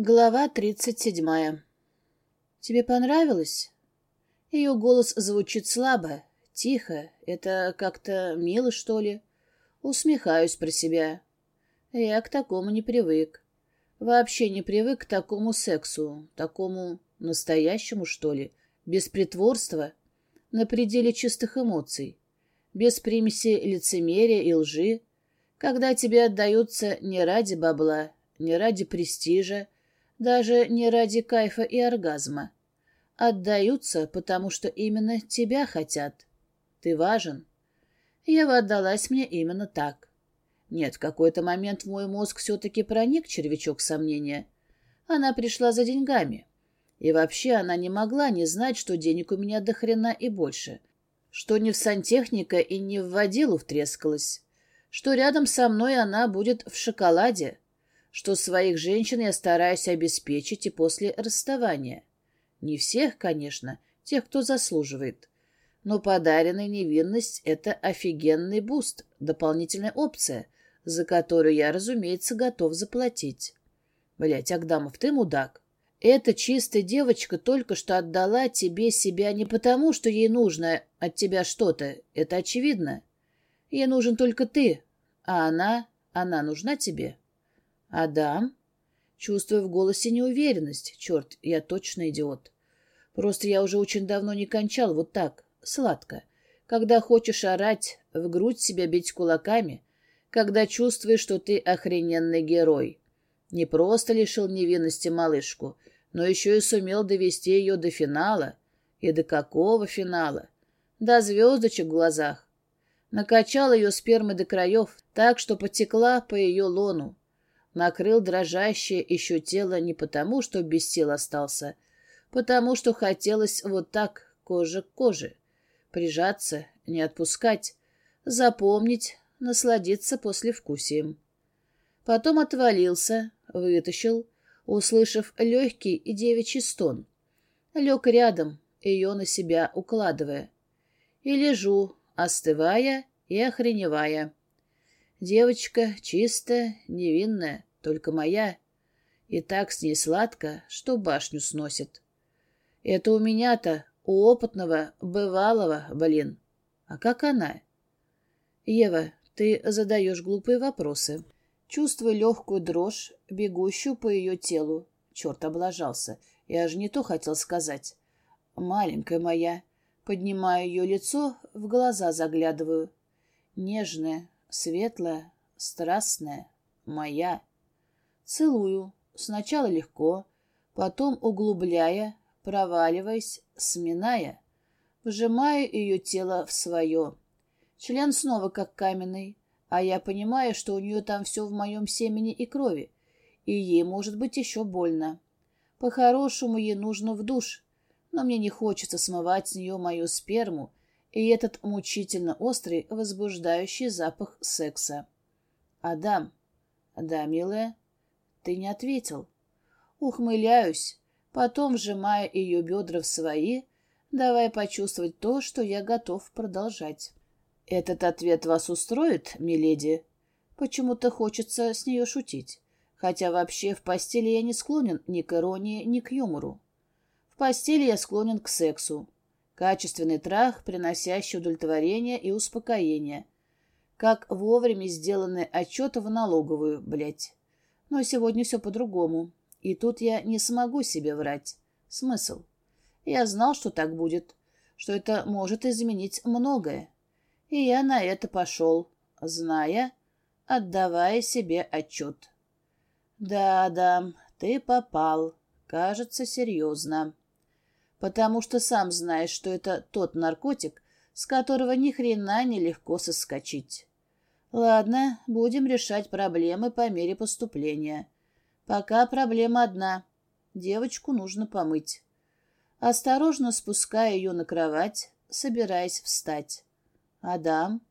Глава тридцать седьмая. «Тебе понравилось?» Ее голос звучит слабо, тихо. Это как-то мило, что ли? Усмехаюсь про себя. Я к такому не привык. Вообще не привык к такому сексу, такому настоящему, что ли, без притворства, на пределе чистых эмоций, без примеси лицемерия и лжи, когда тебе отдаются не ради бабла, не ради престижа, даже не ради кайфа и оргазма. Отдаются, потому что именно тебя хотят. Ты важен. Ева отдалась мне именно так. Нет, в какой-то момент в мой мозг все-таки проник червячок сомнения. Она пришла за деньгами. И вообще она не могла не знать, что денег у меня до хрена и больше. Что не в сантехника и не в водилу втрескалась. Что рядом со мной она будет в шоколаде что своих женщин я стараюсь обеспечить и после расставания. Не всех, конечно, тех, кто заслуживает. Но подаренная невинность — это офигенный буст, дополнительная опция, за которую я, разумеется, готов заплатить. Блять, Агдамов, ты мудак. Эта чистая девочка только что отдала тебе себя не потому, что ей нужно от тебя что-то, это очевидно. Ей нужен только ты, а она, она нужна тебе. «Адам?» Чувствую в голосе неуверенность. Черт, я точно идиот. Просто я уже очень давно не кончал вот так, сладко. Когда хочешь орать, в грудь себя бить кулаками, когда чувствуешь, что ты охрененный герой. Не просто лишил невинности малышку, но еще и сумел довести ее до финала. И до какого финала? До звездочек в глазах. Накачал ее спермы до краев, так что потекла по ее лону накрыл дрожащее еще тело не потому, что без сил остался, потому что хотелось вот так, кожа к коже, прижаться, не отпускать, запомнить, насладиться послевкусием. Потом отвалился, вытащил, услышав легкий и девичий стон. Лег рядом, ее на себя укладывая. И лежу, остывая и охреневая. Девочка чистая, невинная, только моя. И так с ней сладко, что башню сносит. Это у меня-то, у опытного, бывалого, блин. А как она? Ева, ты задаешь глупые вопросы. Чувствую легкую дрожь, бегущую по ее телу. Черт, облажался. Я же не то хотел сказать. Маленькая моя. Поднимаю ее лицо, в глаза заглядываю. Нежная, светлая, страстная, моя. Целую, сначала легко, потом углубляя, проваливаясь, сминая, вжимаю ее тело в свое. Член снова как каменный, а я понимаю, что у нее там все в моем семени и крови, и ей может быть еще больно. По-хорошему ей нужно в душ, но мне не хочется смывать с нее мою сперму и этот мучительно острый, возбуждающий запах секса. «Адам». «Да, милая». «Ты не ответил». Ухмыляюсь, потом сжимая ее бедра в свои, давая почувствовать то, что я готов продолжать. «Этот ответ вас устроит, миледи?» Почему-то хочется с нее шутить, хотя вообще в постели я не склонен ни к иронии, ни к юмору. В постели я склонен к сексу, Качественный трах, приносящий удовлетворение и успокоение. Как вовремя сделанный отчет в налоговую, блядь. Но сегодня все по-другому. И тут я не смогу себе врать. Смысл? Я знал, что так будет, что это может изменить многое. И я на это пошел, зная, отдавая себе отчет. Да, да, ты попал. Кажется, серьезно потому что сам знаешь, что это тот наркотик, с которого ни хрена не легко соскочить. Ладно, будем решать проблемы по мере поступления. Пока проблема одна. Девочку нужно помыть. Осторожно спуская ее на кровать, собираясь встать. «Адам?»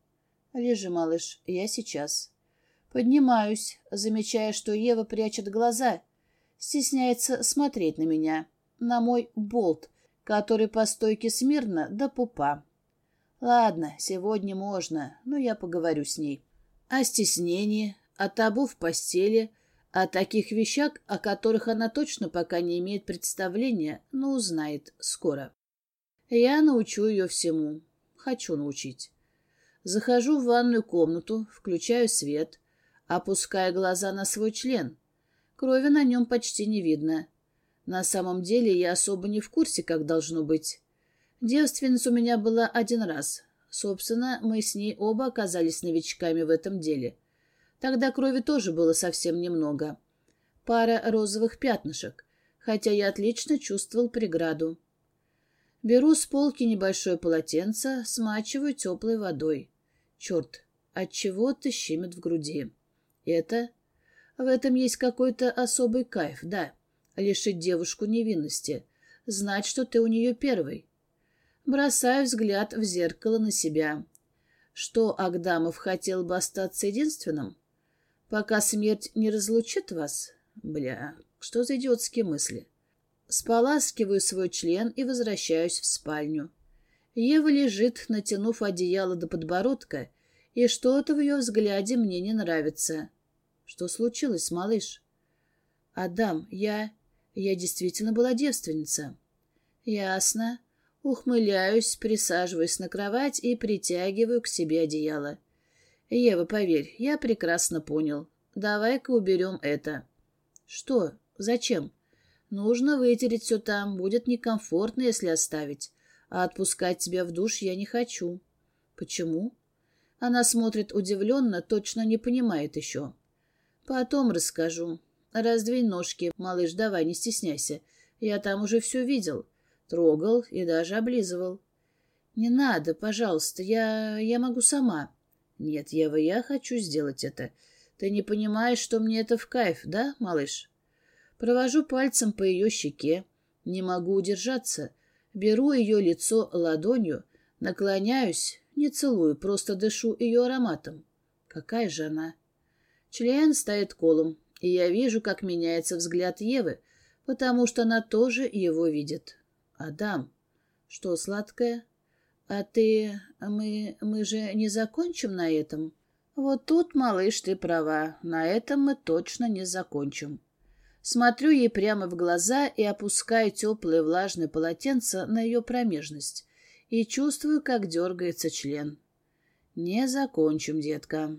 «Лежи, малыш, я сейчас». Поднимаюсь, замечая, что Ева прячет глаза, стесняется смотреть на меня, на мой болт, который по стойке смирно до пупа. Ладно, сегодня можно, но я поговорю с ней. О стеснении, о табу в постели, О таких вещах, о которых она точно пока не имеет представления, но узнает скоро. Я научу ее всему. Хочу научить. Захожу в ванную комнату, включаю свет, опуская глаза на свой член. Крови на нем почти не видно. На самом деле я особо не в курсе, как должно быть. Девственница у меня была один раз. Собственно, мы с ней оба оказались новичками в этом деле. Тогда крови тоже было совсем немного. Пара розовых пятнышек, хотя я отлично чувствовал преграду. Беру с полки небольшое полотенце, смачиваю теплой водой. Черт, от чего то щемит в груди. Это... В этом есть какой-то особый кайф, да. Лишить девушку невинности. Знать, что ты у нее первый. Бросаю взгляд в зеркало на себя. Что Агдамов хотел бы остаться единственным? Пока смерть не разлучит вас? Бля, что за идиотские мысли? Споласкиваю свой член и возвращаюсь в спальню. Ева лежит, натянув одеяло до подбородка, и что-то в ее взгляде мне не нравится. Что случилось, малыш? Адам, я... Я действительно была девственница. Ясно. Ухмыляюсь, присаживаюсь на кровать и притягиваю к себе одеяло. Ева, поверь, я прекрасно понял. Давай-ка уберем это. Что? Зачем? Нужно вытереть все там, будет некомфортно, если оставить. А отпускать тебя в душ я не хочу. Почему? Она смотрит удивленно, точно не понимает еще. Потом расскажу. Раздвинь ножки, малыш, давай, не стесняйся. Я там уже все видел. Трогал и даже облизывал. Не надо, пожалуйста, я... я могу сама. Нет, Ева, я хочу сделать это. Ты не понимаешь, что мне это в кайф, да, малыш? Провожу пальцем по ее щеке. Не могу удержаться. Беру ее лицо ладонью, наклоняюсь, не целую, просто дышу ее ароматом. Какая же она? Член стоит колом, и я вижу, как меняется взгляд Евы, потому что она тоже его видит. Адам, что, сладкое? А ты... Мы... мы же не закончим на этом? Вот тут, малыш, ты права. На этом мы точно не закончим. Смотрю ей прямо в глаза и опускаю теплое влажное полотенце на ее промежность и чувствую, как дергается член. Не закончим, детка.